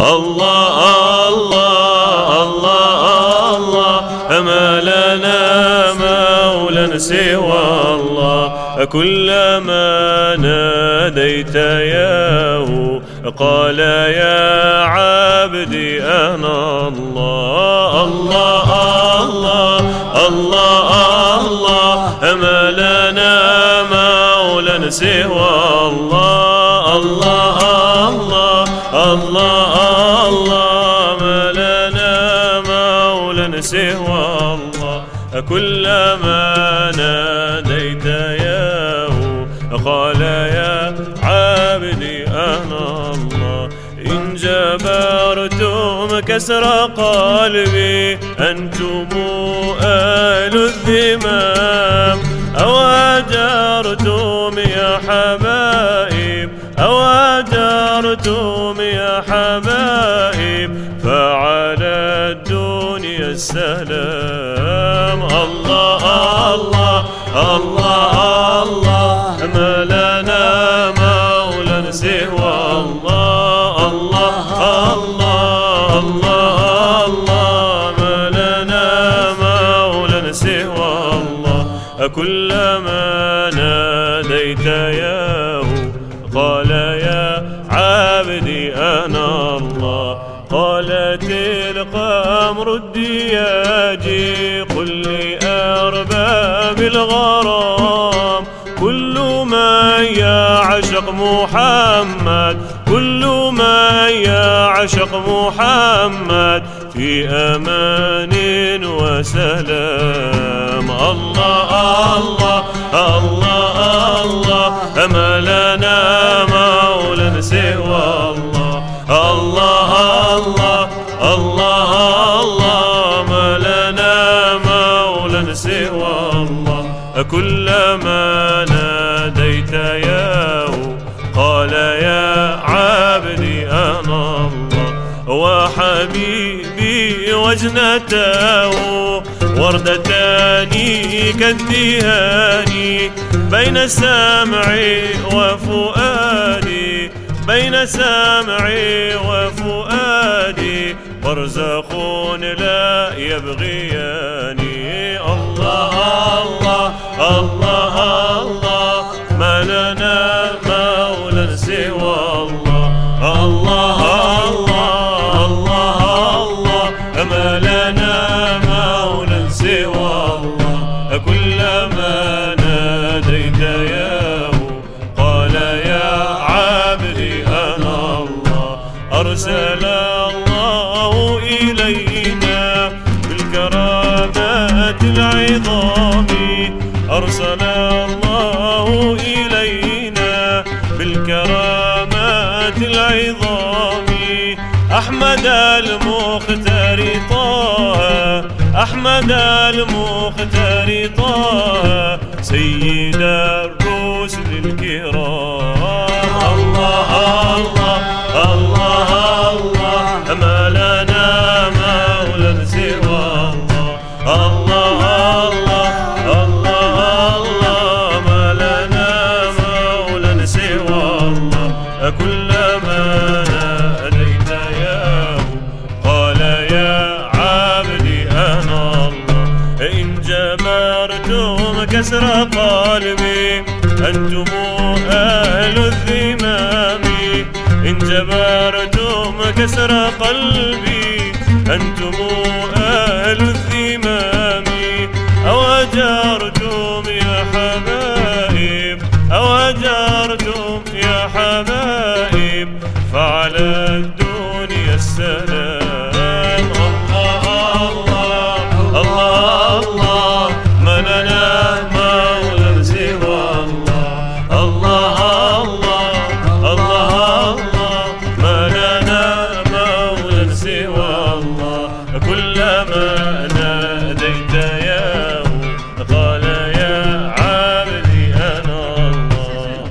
الله الله الله الله أما لنا مولا سوى الله كلما ناديت ياه قال يا عبدي أنا الله الله الله الله الله أما لنا مولا سوى الله الله الله الله سوى الله كلما ناديت ياه قال يا عبدي أنا الله. إن جبرتم كسر قلبي أنتم آل الذمام. أو أجرتم يا حبائب أو أجرتم يا حبائب السلام. الله الله الله الله. ما لنا مولا سوى الله. الله الله الله. الله ما لنا مولا سوى الله. كلما ناديت ياه قال القمر الدياج قل لأرباب الغرام. كل من يعشق محمد كل من يعشق محمد في أمان وسلام. الله الله الله. وجنته وردتان كالدهان بين سمعي وفؤادي بين سمعي وفؤادي برزخ لا يبغياني الله الله الله الله ما لنا مولا سوى الله. الله العظام أرسل الله إلينا بالكرامات العظام. أحمد المختار طه أحمد المختار طه سيد الرسل الكرام. كسر قلبي أنتم أهل الذمام. إن جبرتم كسر قلبي أنتم أهل الذمام. أو أجرتم يا حبائب أو أجرتم يا حبائب فعلى الدنيا السلام. كلما ناديت ياه قال يا عبدي أنا الله.